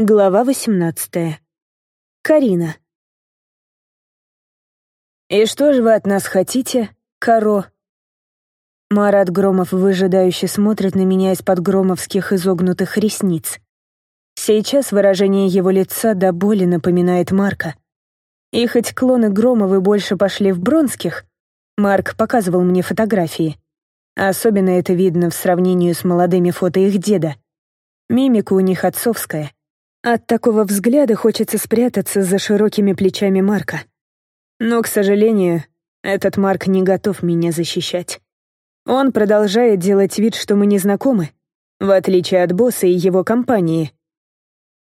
Глава 18. Карина. «И что же вы от нас хотите, Каро?» Марат Громов выжидающе смотрит на меня из-под громовских изогнутых ресниц. Сейчас выражение его лица до боли напоминает Марка. И хоть клоны Громовы больше пошли в Бронских, Марк показывал мне фотографии. Особенно это видно в сравнении с молодыми фото их деда. Мимика у них отцовская — от такого взгляда хочется спрятаться за широкими плечами Марка. Но, к сожалению, этот Марк не готов меня защищать. Он продолжает делать вид, что мы не знакомы, в отличие от босса и его компании.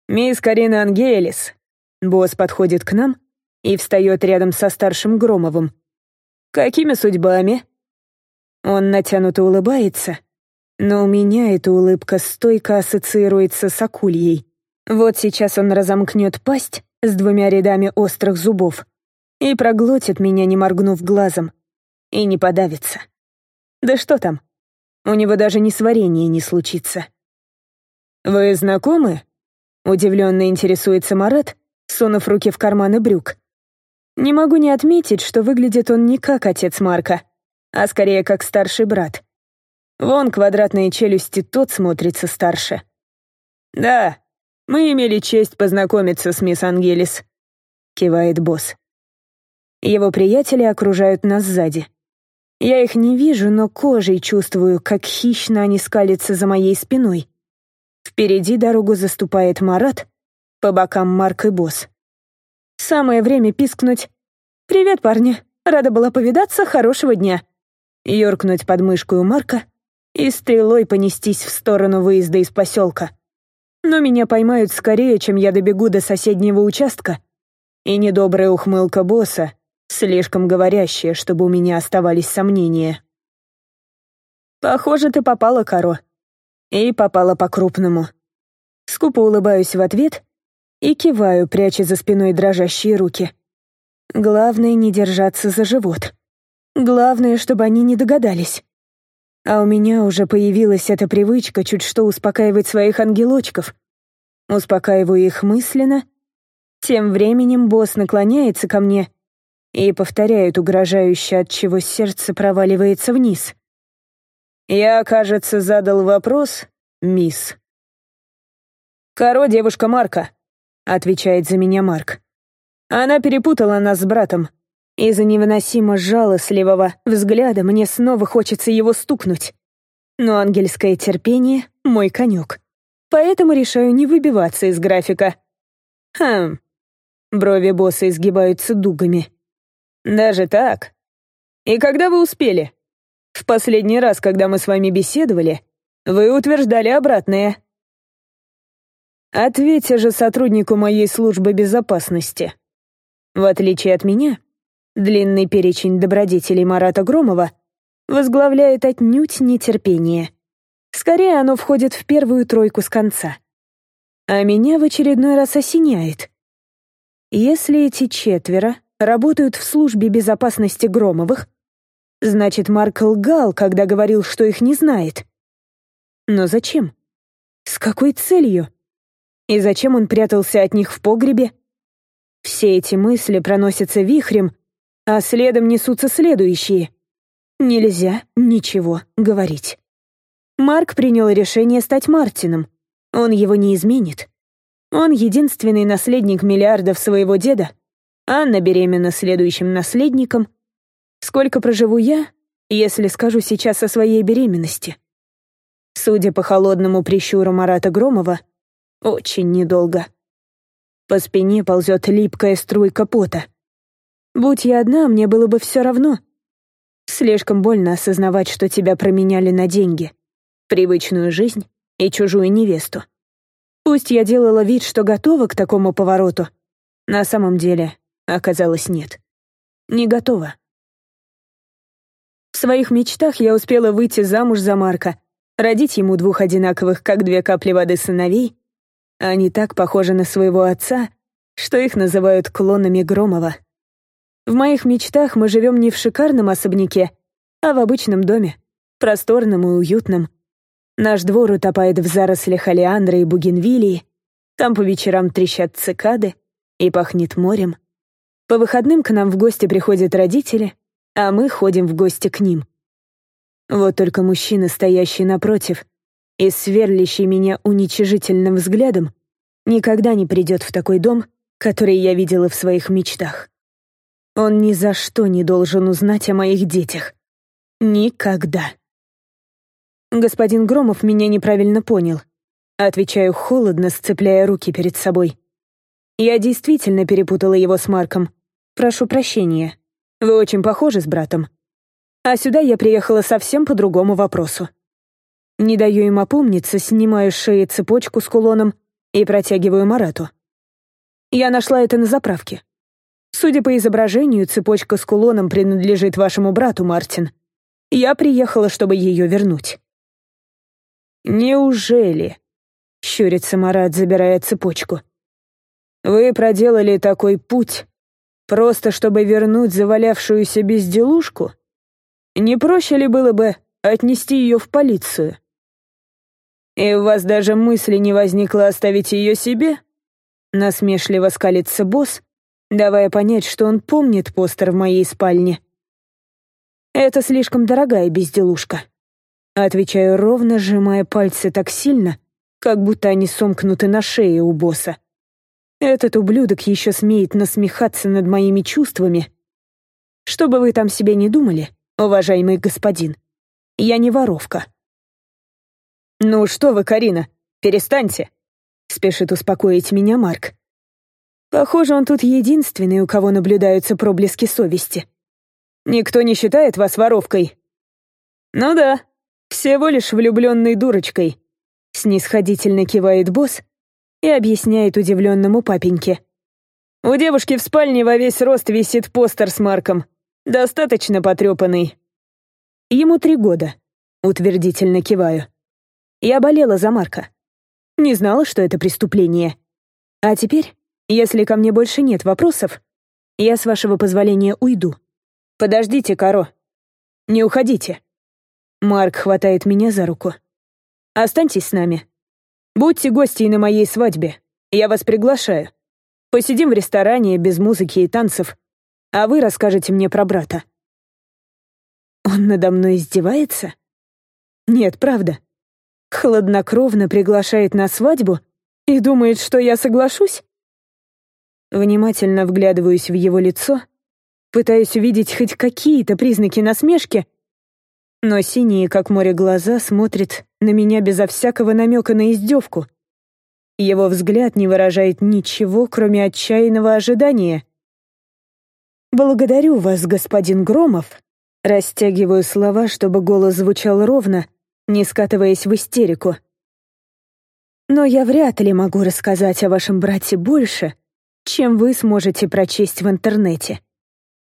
«Мисс Карина Ангелис». Босс подходит к нам и встает рядом со старшим Громовым. «Какими судьбами?» Он натянуто улыбается, но у меня эта улыбка стойко ассоциируется с акульей. Вот сейчас он разомкнет пасть с двумя рядами острых зубов и проглотит меня, не моргнув глазом, и не подавится. Да что там? У него даже несварение не случится. «Вы знакомы?» — удивленно интересуется Марат, сунув руки в карманы брюк. Не могу не отметить, что выглядит он не как отец Марка, а скорее как старший брат. Вон квадратные челюсти тот смотрится старше. «Да, «Мы имели честь познакомиться с мисс Ангелис», — кивает босс. Его приятели окружают нас сзади. Я их не вижу, но кожей чувствую, как хищно они скалятся за моей спиной. Впереди дорогу заступает Марат, по бокам Марк и босс. Самое время пискнуть «Привет, парни! Рада была повидаться, хорошего дня!» Ёркнуть под мышку у Марка и стрелой понестись в сторону выезда из поселка но меня поймают скорее, чем я добегу до соседнего участка. И недобрая ухмылка босса, слишком говорящая, чтобы у меня оставались сомнения. «Похоже, ты попала, Каро. И попала по-крупному». Скупо улыбаюсь в ответ и киваю, пряча за спиной дрожащие руки. Главное — не держаться за живот. Главное, чтобы они не догадались. А у меня уже появилась эта привычка чуть что успокаивать своих ангелочков. Успокаиваю их мысленно. Тем временем босс наклоняется ко мне и повторяет угрожающе, от чего сердце проваливается вниз. «Я, кажется, задал вопрос, мисс». «Каро девушка Марка», — отвечает за меня Марк. «Она перепутала нас с братом. Из-за невыносимо жалостливого взгляда мне снова хочется его стукнуть. Но ангельское терпение — мой конек. Поэтому решаю не выбиваться из графика. Хм. Брови босса изгибаются дугами. Даже так? И когда вы успели? В последний раз, когда мы с вами беседовали, вы утверждали обратное. Ответьте же сотруднику моей службы безопасности. В отличие от меня, Длинный перечень добродетелей Марата Громова возглавляет отнюдь нетерпение. Скорее, оно входит в первую тройку с конца. А меня в очередной раз осеняет. Если эти четверо работают в службе безопасности Громовых, значит, Марк лгал, когда говорил, что их не знает. Но зачем? С какой целью? И зачем он прятался от них в погребе? Все эти мысли проносятся вихрем, а следом несутся следующие. Нельзя ничего говорить. Марк принял решение стать Мартином. Он его не изменит. Он единственный наследник миллиардов своего деда. Анна беременна следующим наследником. Сколько проживу я, если скажу сейчас о своей беременности? Судя по холодному прищуру Марата Громова, очень недолго. По спине ползет липкая струйка пота. Будь я одна, мне было бы все равно. Слишком больно осознавать, что тебя променяли на деньги, привычную жизнь и чужую невесту. Пусть я делала вид, что готова к такому повороту, на самом деле оказалось нет. Не готова. В своих мечтах я успела выйти замуж за Марка, родить ему двух одинаковых, как две капли воды сыновей. Они так похожи на своего отца, что их называют клонами Громова. В моих мечтах мы живем не в шикарном особняке, а в обычном доме, просторном и уютном. Наш двор утопает в зарослях олеандра и бугенвилии. Там по вечерам трещат цикады и пахнет морем. По выходным к нам в гости приходят родители, а мы ходим в гости к ним. Вот только мужчина, стоящий напротив и сверлящий меня уничижительным взглядом, никогда не придет в такой дом, который я видела в своих мечтах. Он ни за что не должен узнать о моих детях. Никогда. Господин Громов меня неправильно понял. Отвечаю холодно, сцепляя руки перед собой. Я действительно перепутала его с Марком. Прошу прощения. Вы очень похожи с братом. А сюда я приехала совсем по другому вопросу. Не даю им опомниться, снимаю с шеи цепочку с кулоном и протягиваю Марату. Я нашла это на заправке. Судя по изображению, цепочка с кулоном принадлежит вашему брату, Мартин. Я приехала, чтобы ее вернуть. Неужели? Щурится Марат, забирая цепочку. Вы проделали такой путь, просто чтобы вернуть завалявшуюся безделушку? Не проще ли было бы отнести ее в полицию? И у вас даже мысли не возникло оставить ее себе? Насмешливо скалится босс, давая понять, что он помнит постер в моей спальне. Это слишком дорогая безделушка. Отвечаю ровно, сжимая пальцы так сильно, как будто они сомкнуты на шее у босса. Этот ублюдок еще смеет насмехаться над моими чувствами. Что бы вы там себе не думали, уважаемый господин, я не воровка. «Ну что вы, Карина, перестаньте!» — спешит успокоить меня Марк. Похоже, он тут единственный, у кого наблюдаются проблески совести. Никто не считает вас воровкой. Ну да, всего лишь влюбленной дурочкой. Снисходительно кивает босс и объясняет удивленному папеньке. У девушки в спальне во весь рост висит постер с Марком. Достаточно потрепанный. Ему три года. Утвердительно киваю. Я болела за Марка. Не знала, что это преступление. А теперь, если ко мне больше нет вопросов, я, с вашего позволения, уйду. Подождите, Каро. Не уходите. Марк хватает меня за руку. Останьтесь с нами. Будьте гостьей на моей свадьбе. Я вас приглашаю. Посидим в ресторане без музыки и танцев, а вы расскажете мне про брата. Он надо мной издевается? Нет, правда хладнокровно приглашает на свадьбу и думает, что я соглашусь? Внимательно вглядываюсь в его лицо, пытаюсь увидеть хоть какие-то признаки насмешки, но синие, как море, глаза смотрят на меня безо всякого намека на издевку. Его взгляд не выражает ничего, кроме отчаянного ожидания. «Благодарю вас, господин Громов», растягиваю слова, чтобы голос звучал ровно, не скатываясь в истерику. Но я вряд ли могу рассказать о вашем брате больше, чем вы сможете прочесть в интернете.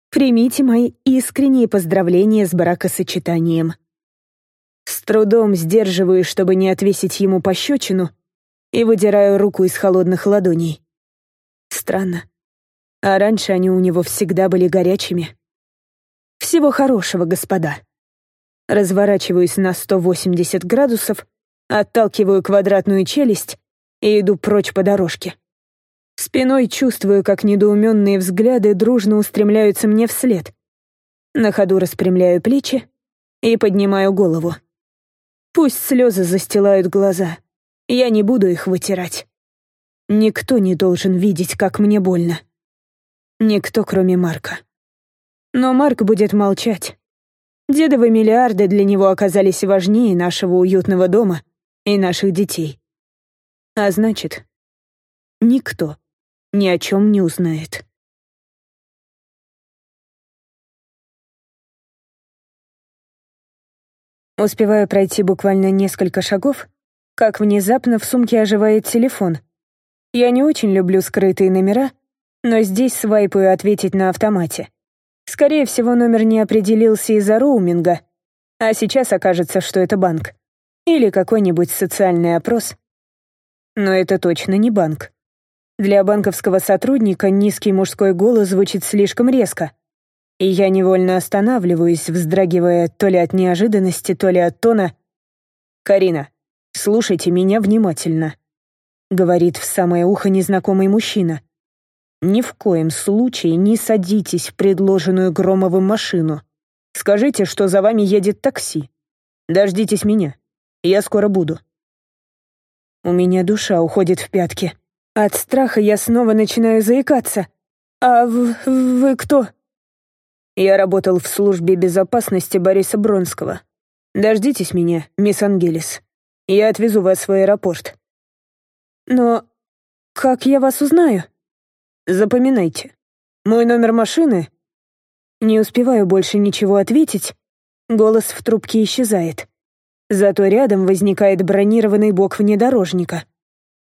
Примите мои искренние поздравления с бракосочетанием. С трудом сдерживаю, чтобы не отвесить ему пощечину, и выдираю руку из холодных ладоней. Странно. А раньше они у него всегда были горячими. Всего хорошего, господа. Разворачиваюсь на 180 градусов, отталкиваю квадратную челюсть и иду прочь по дорожке. Спиной чувствую, как недоуменные взгляды дружно устремляются мне вслед. На ходу распрямляю плечи и поднимаю голову. Пусть слезы застилают глаза, я не буду их вытирать. Никто не должен видеть, как мне больно. Никто, кроме Марка. Но Марк будет молчать. Дедовы миллиарды для него оказались важнее нашего уютного дома и наших детей. А значит, никто ни о чем не узнает. Успеваю пройти буквально несколько шагов, как внезапно в сумке оживает телефон. Я не очень люблю скрытые номера, но здесь свайпаю ответить на автомате. Скорее всего, номер не определился из-за роуминга, а сейчас окажется, что это банк. Или какой-нибудь социальный опрос. Но это точно не банк. Для банковского сотрудника низкий мужской голос звучит слишком резко. И я невольно останавливаюсь, вздрагивая то ли от неожиданности, то ли от тона. «Карина, слушайте меня внимательно. — говорит в самое ухо незнакомый мужчина. «Ни в коем случае не садитесь в предложенную Громовым машину. Скажите, что за вами едет такси. Дождитесь меня. Я скоро буду». У меня душа уходит в пятки. От страха я снова начинаю заикаться. «А вы, кто?» Я работал в службе безопасности Бориса Бронского. Дождитесь меня, мисс Ангелис. Я отвезу вас в аэропорт. Но как я вас узнаю? Запоминайте. Мой номер машины... Не успеваю больше ничего ответить. Голос в трубке исчезает. Зато рядом возникает бронированный бок внедорожника.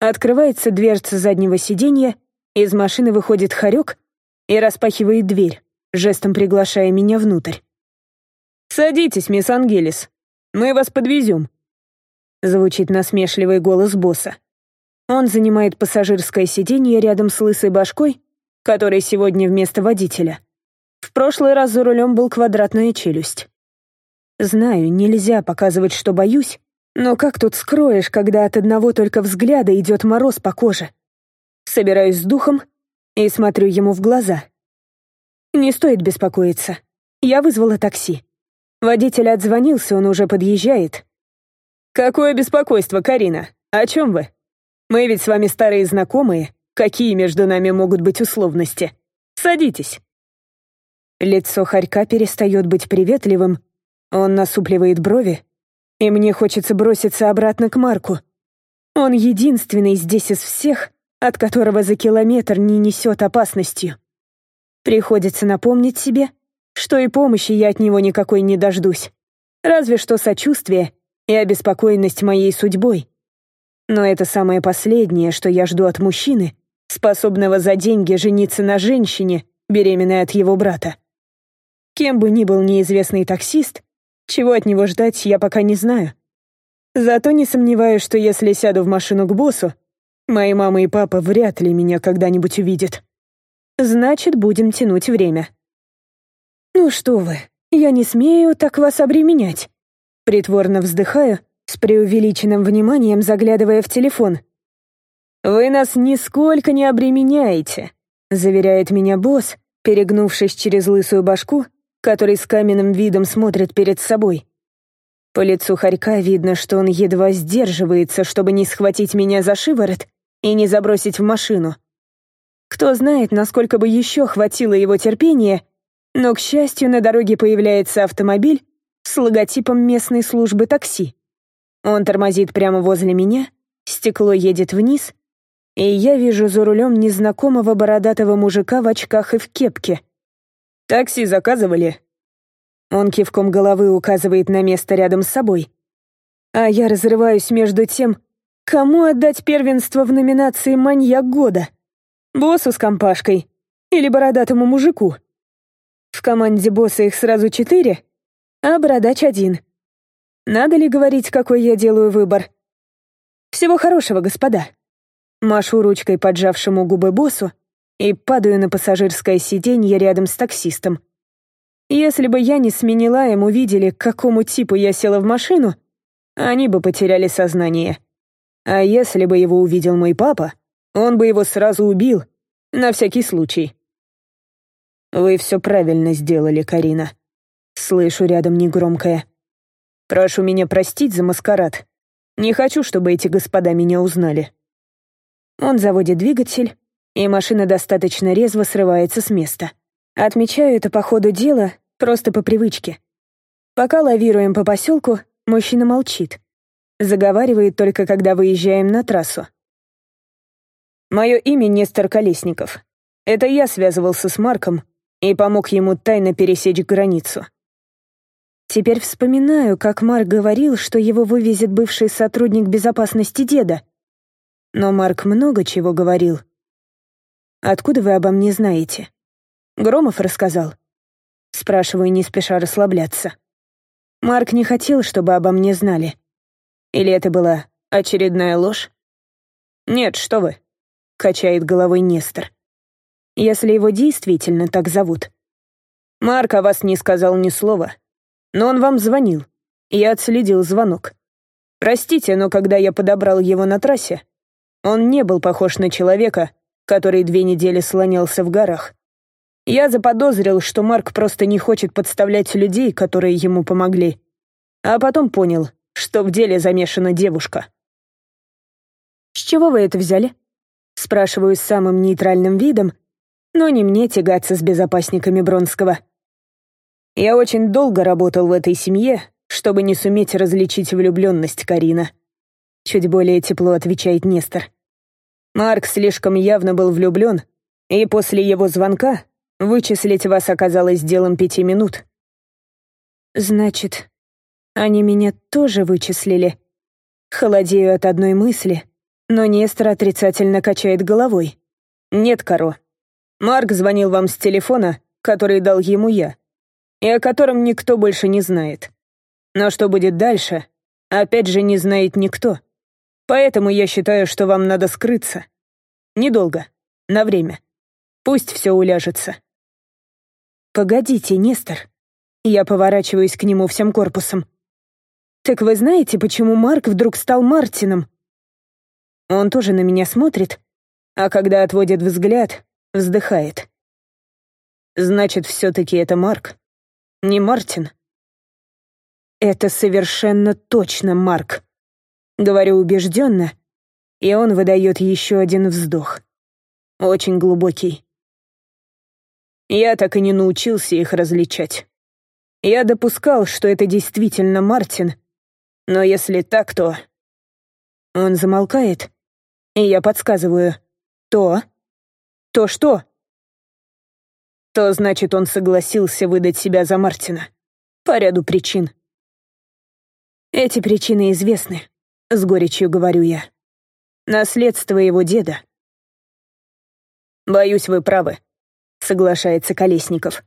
Открывается дверца заднего сиденья, из машины выходит хорек и распахивает дверь, жестом приглашая меня внутрь. «Садитесь, мисс Ангелис. Мы вас подвезем», — звучит насмешливый голос босса. Он занимает пассажирское сиденье рядом с лысой башкой, который сегодня вместо водителя. В прошлый раз за рулем был квадратная челюсть. Знаю, нельзя показывать, что боюсь, но как тут скроешь, когда от одного только взгляда идет мороз по коже? Собираюсь с духом и смотрю ему в глаза. Не стоит беспокоиться. Я вызвала такси. Водитель отзвонился, он уже подъезжает. «Какое беспокойство, Карина? О чем вы? Мы ведь с вами старые знакомые. Какие между нами могут быть условности? Садитесь». Лицо Харька перестает быть приветливым, он насупливает брови, и мне хочется броситься обратно к Марку. Он единственный здесь из всех, от которого за километр не несет опасностью. Приходится напомнить себе, что и помощи я от него никакой не дождусь. Разве что сочувствие и обеспокоенность моей судьбой. Но это самое последнее, что я жду от мужчины, способного за деньги жениться на женщине, беременной от его брата. Кем бы ни был неизвестный таксист, чего от него ждать, я пока не знаю. Зато не сомневаюсь, что если сяду в машину к боссу, мои мама и папа вряд ли меня когда-нибудь увидят. Значит, будем тянуть время. «Ну что вы, я не смею так вас обременять». Притворно вздыхаю, с преувеличенным вниманием заглядывая в телефон. «Вы нас нисколько не обременяете», — заверяет меня босс, перегнувшись через лысую башку, который с каменным видом смотрит перед собой. По лицу Харька видно, что он едва сдерживается, чтобы не схватить меня за шиворот и не забросить в машину. Кто знает, насколько бы еще хватило его терпения, но, к счастью, на дороге появляется автомобиль с логотипом местной службы такси. Он тормозит прямо возле меня, стекло едет вниз, и я вижу за рулем незнакомого бородатого мужика в очках и в кепке. «Такси заказывали?» Он кивком головы указывает на место рядом с собой. А я разрываюсь между тем, кому отдать первенство в номинации «Маньяк года». Боссу с компашкой или бородатому мужику. В команде босса их сразу четыре, а бородач один. Надо ли говорить, какой я делаю выбор? Всего хорошего, господа. Машу ручкой поджавшему губы боссу и падаю на пассажирское сиденье рядом с таксистом. Если бы я не сменила им, увидели, к какому типу я села в машину, они бы потеряли сознание. А если бы его увидел мой папа, он бы его сразу убил, на всякий случай. «Вы все правильно сделали, Карина». Слышу рядом негромкое. «Прошу меня простить за маскарад. Не хочу, чтобы эти господа меня узнали». Он заводит двигатель, и машина достаточно резво срывается с места. Отмечаю это по ходу дела, просто по привычке. Пока лавируем по поселку, мужчина молчит. Заговаривает только, когда выезжаем на трассу. «Мое имя Нестор Колесников. Это я связывался с Марком, и помог ему тайно пересечь границу. Теперь вспоминаю, как Марк говорил, что его вывезет бывший сотрудник безопасности деда. Но Марк много чего говорил. «Откуда вы обо мне знаете?» «Громов рассказал?» Спрашиваю, не спеша расслабляться. Марк не хотел, чтобы обо мне знали. Или это была очередная ложь? «Нет, что вы», — качает головой Нестор если его действительно так зовут. Марк о вас не сказал ни слова, но он вам звонил. Я отследил звонок. Простите, но когда я подобрал его на трассе, Он не был похож на человека, который две недели слонялся в горах. Я заподозрил, что Марк просто не хочет подставлять людей, которые ему помогли. А потом понял, что в деле замешана девушка. «С чего вы это взяли?» Спрашиваю с самым нейтральным видом, но не мне тягаться с безопасниками Бронского. Я очень долго работал в этой семье, чтобы не суметь различить влюбленность Карина. Чуть более тепло отвечает Нестор. Марк слишком явно был влюблен, и после его звонка вычислить вас оказалось делом пяти минут. Значит, они меня тоже вычислили. Холодею от одной мысли, но Нестор отрицательно качает головой. Нет, Каро. Марк звонил вам с телефона, который дал ему я, и о котором никто больше не знает. Но что будет дальше, опять же не знает никто. Поэтому я считаю, что вам надо скрыться. Недолго, на время. Пусть все уляжется. Погодите, Нестор. Я поворачиваюсь к нему всем корпусом. Так вы знаете, почему Марк вдруг стал Мартином? Он тоже на меня смотрит, а когда отводит взгляд, вздыхает. Значит, все-таки это Марк, не Мартин. Это совершенно точно Марк. Говорю убежденно, и он выдает еще один вздох. Очень глубокий. Я так и не научился их различать. Я допускал, что это действительно Мартин, но если так, то... Он замолкает, и я подсказываю. То? То что? То значит, он согласился выдать себя за Мартина. По ряду причин. Эти причины известны. С горечью говорю я. Наследство его деда. Боюсь, вы правы, соглашается Колесников.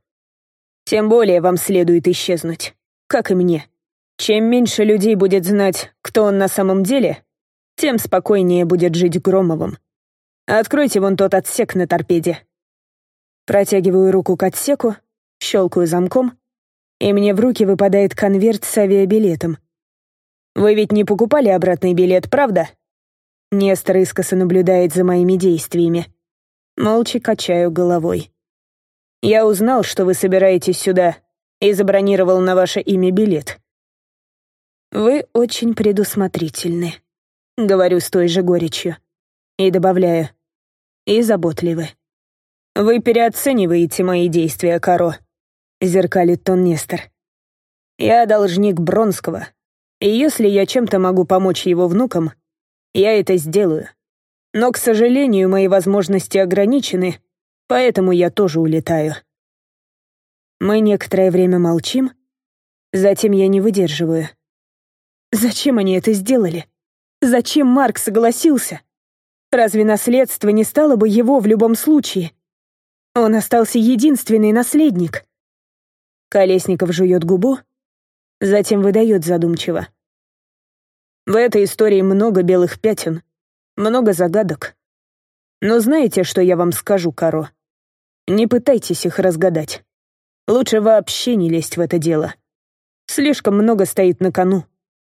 Тем более вам следует исчезнуть, как и мне. Чем меньше людей будет знать, кто он на самом деле, тем спокойнее будет жить Громовым. Откройте вон тот отсек на торпеде. Протягиваю руку к отсеку, щелкаю замком, и мне в руки выпадает конверт с авиабилетом. Вы ведь не покупали обратный билет, правда? Нестор искоса наблюдает за моими действиями. Молча качаю головой. Я узнал, что вы собираетесь сюда, и забронировал на ваше имя билет. Вы очень предусмотрительны, говорю с той же горечью. И добавляю, и заботливы. Вы переоцениваете мои действия, Каро, зеркалит тон Нестор. Я должник Бронского, и если я чем-то могу помочь его внукам, я это сделаю. Но, к сожалению, мои возможности ограничены, поэтому я тоже улетаю. Мы некоторое время молчим, затем я не выдерживаю. Зачем они это сделали? Зачем Марк согласился? Разве наследство не стало бы его в любом случае? Он остался единственный наследник. Колесников жует губу, затем выдает задумчиво. В этой истории много белых пятен, много загадок. Но знаете, что я вам скажу, Каро? Не пытайтесь их разгадать. Лучше вообще не лезть в это дело. Слишком много стоит на кону.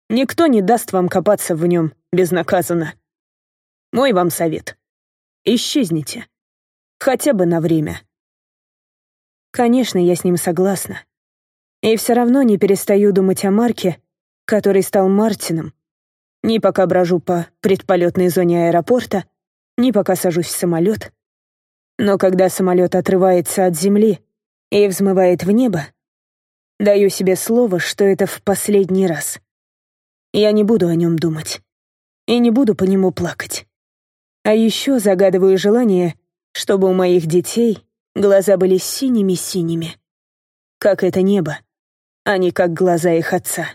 Никто не даст вам копаться в нем безнаказанно. Мой вам совет. Исчезните. Хотя бы на время. Конечно, я с ним согласна. И все равно не перестаю думать о Марке, который стал Мартином, ни пока брожу по предполетной зоне аэропорта, ни пока сажусь в самолет. Но когда самолет отрывается от земли и взмывает в небо, даю себе слово, что это в последний раз. Я не буду о нем думать. И не буду по нему плакать. А еще загадываю желание, чтобы у моих детей глаза были синими-синими. Как это небо, а не как глаза их отца.